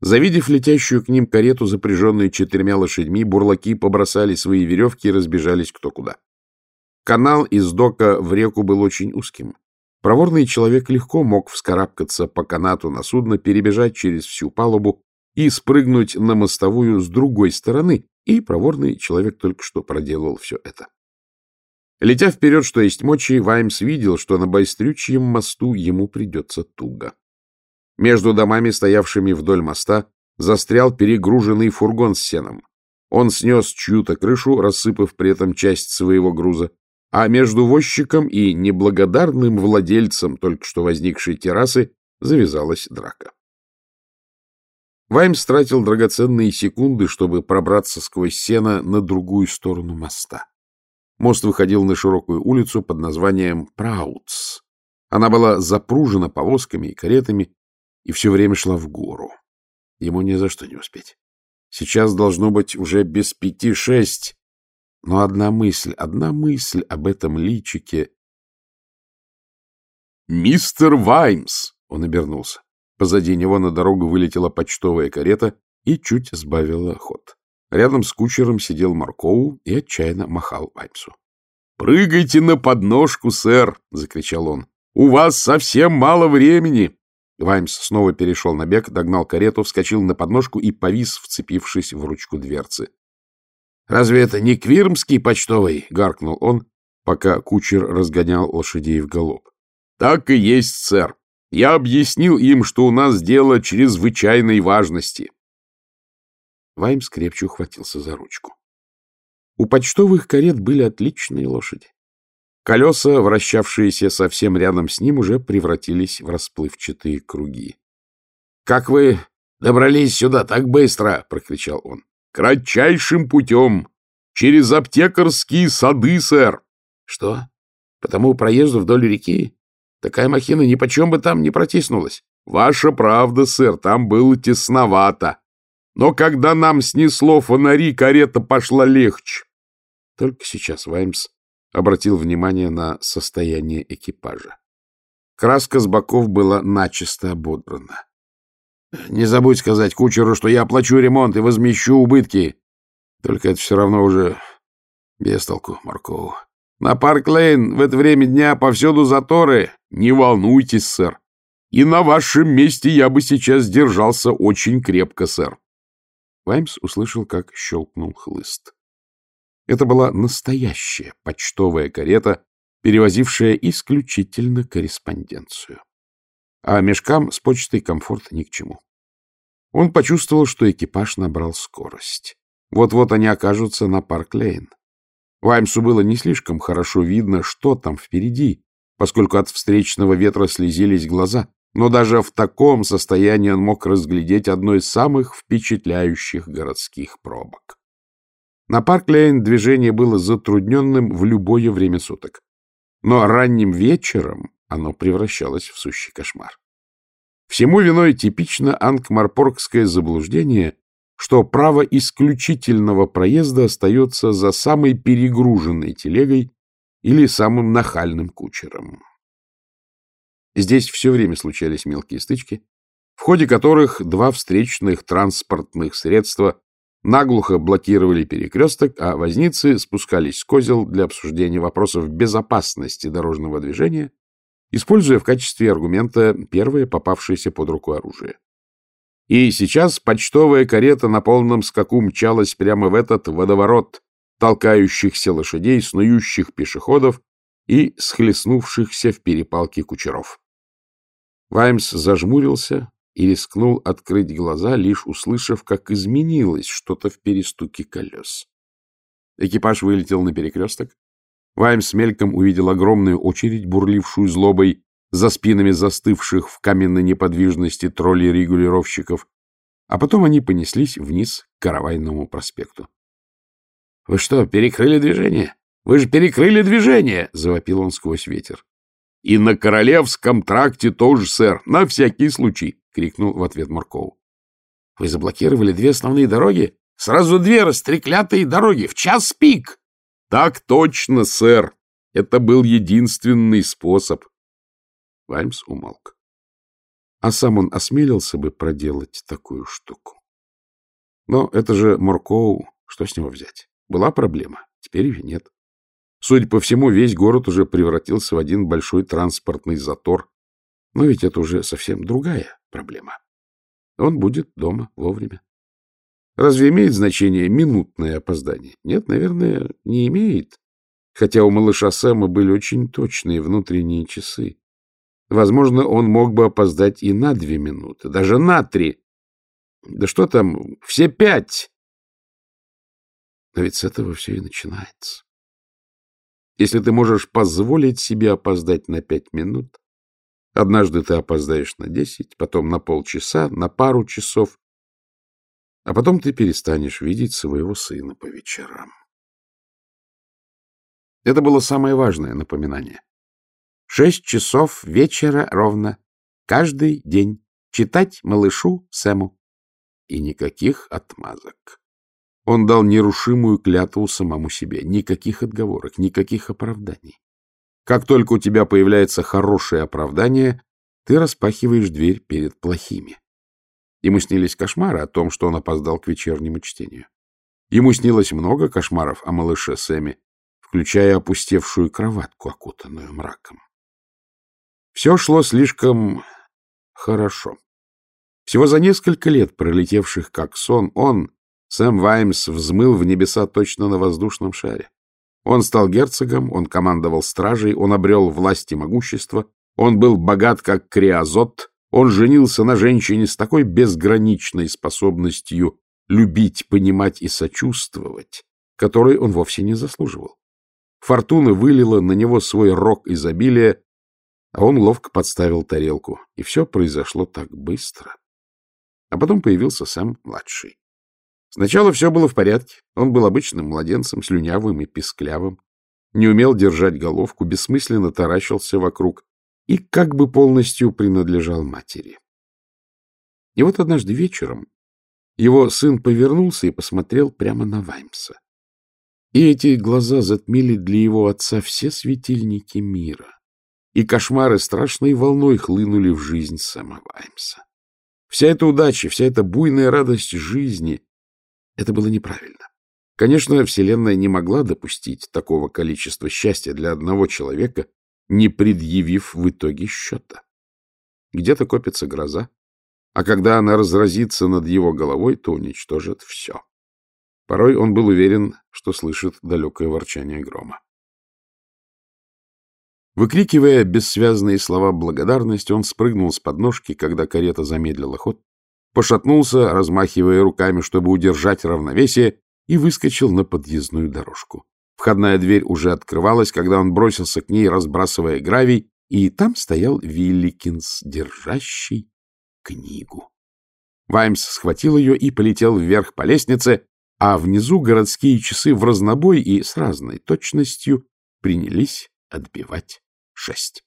Завидев летящую к ним карету, запряженную четырьмя лошадьми, бурлаки побросали свои веревки и разбежались кто куда. Канал из дока в реку был очень узким. Проворный человек легко мог вскарабкаться по канату на судно, перебежать через всю палубу и спрыгнуть на мостовую с другой стороны, и проворный человек только что проделал все это. Летя вперед, что есть мочи, Ваймс видел, что на Байстрючьем мосту ему придется туго. Между домами, стоявшими вдоль моста, застрял перегруженный фургон с сеном. Он снес чью-то крышу, рассыпав при этом часть своего груза, а между возчиком и неблагодарным владельцем только что возникшей террасы завязалась драка. Ваймс тратил драгоценные секунды, чтобы пробраться сквозь сено на другую сторону моста. Мост выходил на широкую улицу под названием Праутс. Она была запружена повозками и каретами, и все время шла в гору. Ему ни за что не успеть. Сейчас должно быть уже без пяти шесть. Но одна мысль, одна мысль об этом личике. «Мистер Ваймс!» — он обернулся. Позади него на дорогу вылетела почтовая карета и чуть сбавила ход. Рядом с кучером сидел Маркоу и отчаянно махал Ваймсу. «Прыгайте на подножку, сэр!» — закричал он. «У вас совсем мало времени!» Ваймс снова перешел на бег, догнал карету, вскочил на подножку и повис, вцепившись в ручку дверцы. — Разве это не Квирмский почтовый? — гаркнул он, пока кучер разгонял лошадей в галоп. Так и есть, сэр. Я объяснил им, что у нас дело чрезвычайной важности. Ваймс крепче ухватился за ручку. У почтовых карет были отличные лошади. Колеса, вращавшиеся совсем рядом с ним, уже превратились в расплывчатые круги. — Как вы добрались сюда так быстро? — прокричал он. — Кратчайшим путем! Через аптекарские сады, сэр! — Что? По тому проезду вдоль реки? Такая махина ни почем бы там не протиснулась. — Ваша правда, сэр, там было тесновато. Но когда нам снесло фонари, карета пошла легче. Только сейчас Ваймс обратил внимание на состояние экипажа. Краска с боков была начисто ободрана. — Не забудь сказать кучеру, что я оплачу ремонт и возмещу убытки. Только это все равно уже без толку, Моркоу. На Парк-Лейн в это время дня повсюду заторы. Не волнуйтесь, сэр. И на вашем месте я бы сейчас держался очень крепко, сэр. Ваймс услышал, как щелкнул хлыст. Это была настоящая почтовая карета, перевозившая исключительно корреспонденцию. А мешкам с почтой комфорт ни к чему. Он почувствовал, что экипаж набрал скорость. Вот-вот они окажутся на Парк-Лейн. Ваймсу было не слишком хорошо видно, что там впереди, поскольку от встречного ветра слезились глаза, но даже в таком состоянии он мог разглядеть одну из самых впечатляющих городских пробок. На Парк-Лейн движение было затрудненным в любое время суток. Но ранним вечером оно превращалось в сущий кошмар. Всему виной типично анк-морпоркское заблуждение, что право исключительного проезда остается за самой перегруженной телегой или самым нахальным кучером. Здесь все время случались мелкие стычки, в ходе которых два встречных транспортных средства наглухо блокировали перекресток, а возницы спускались с козел для обсуждения вопросов безопасности дорожного движения, используя в качестве аргумента первое попавшееся под руку оружие. И сейчас почтовая карета на полном скаку мчалась прямо в этот водоворот толкающихся лошадей, снующих пешеходов и схлестнувшихся в перепалке кучеров. Ваймс зажмурился, и рискнул открыть глаза, лишь услышав, как изменилось что-то в перестуке колес. Экипаж вылетел на перекресток. Вайм с мельком увидел огромную очередь, бурлившую злобой, за спинами застывших в каменной неподвижности троллей-регулировщиков, а потом они понеслись вниз к Каравайному проспекту. — Вы что, перекрыли движение? Вы же перекрыли движение! — завопил он сквозь ветер. — И на королевском тракте тоже, сэр, на всякий случай. — крикнул в ответ Марков. — Вы заблокировали две основные дороги? Сразу две растреклятые дороги в час пик! — Так точно, сэр! Это был единственный способ. Ваймс умолк. А сам он осмелился бы проделать такую штуку. Но это же Муркоу, что с него взять? Была проблема, теперь ее нет. Судя по всему, весь город уже превратился в один большой транспортный затор. Но ведь это уже совсем другая проблема. Он будет дома вовремя. Разве имеет значение минутное опоздание? Нет, наверное, не имеет. Хотя у малыша Сэма были очень точные внутренние часы. Возможно, он мог бы опоздать и на две минуты, даже на три. Да что там, все пять! Но ведь с этого все и начинается. Если ты можешь позволить себе опоздать на пять минут, Однажды ты опоздаешь на десять, потом на полчаса, на пару часов, а потом ты перестанешь видеть своего сына по вечерам. Это было самое важное напоминание. Шесть часов вечера ровно, каждый день, читать малышу Сэму. И никаких отмазок. Он дал нерушимую клятву самому себе, никаких отговорок, никаких оправданий. Как только у тебя появляется хорошее оправдание, ты распахиваешь дверь перед плохими. Ему снились кошмары о том, что он опоздал к вечернему чтению. Ему снилось много кошмаров о малыше Сэме, включая опустевшую кроватку, окутанную мраком. Все шло слишком хорошо. Всего за несколько лет, пролетевших как сон, он, Сэм Ваймс, взмыл в небеса точно на воздушном шаре. Он стал герцогом, он командовал стражей, он обрел власть и могущество, он был богат, как криазот, он женился на женщине с такой безграничной способностью любить, понимать и сочувствовать, которой он вовсе не заслуживал. Фортуна вылила на него свой рог изобилия, а он ловко подставил тарелку, и все произошло так быстро. А потом появился сам младший. Сначала все было в порядке. Он был обычным младенцем, слюнявым и писклявым, не умел держать головку, бессмысленно таращился вокруг и как бы полностью принадлежал матери. И вот однажды вечером его сын повернулся и посмотрел прямо на Ваймса. И эти глаза затмили для его отца все светильники мира, и кошмары страшной волной хлынули в жизнь самого Ваймса. Вся эта удача, вся эта буйная радость жизни — это было неправильно. Конечно, Вселенная не могла допустить такого количества счастья для одного человека, не предъявив в итоге счета. Где-то копится гроза, а когда она разразится над его головой, то уничтожит все. Порой он был уверен, что слышит далекое ворчание грома. Выкрикивая бессвязные слова благодарности, он спрыгнул с подножки, когда карета замедлила ход, пошатнулся, размахивая руками, чтобы удержать равновесие, и выскочил на подъездную дорожку. Входная дверь уже открывалась, когда он бросился к ней, разбрасывая гравий, и там стоял Вилликинс, держащий книгу. Ваймс схватил ее и полетел вверх по лестнице, а внизу городские часы в разнобой и с разной точностью принялись отбивать шесть.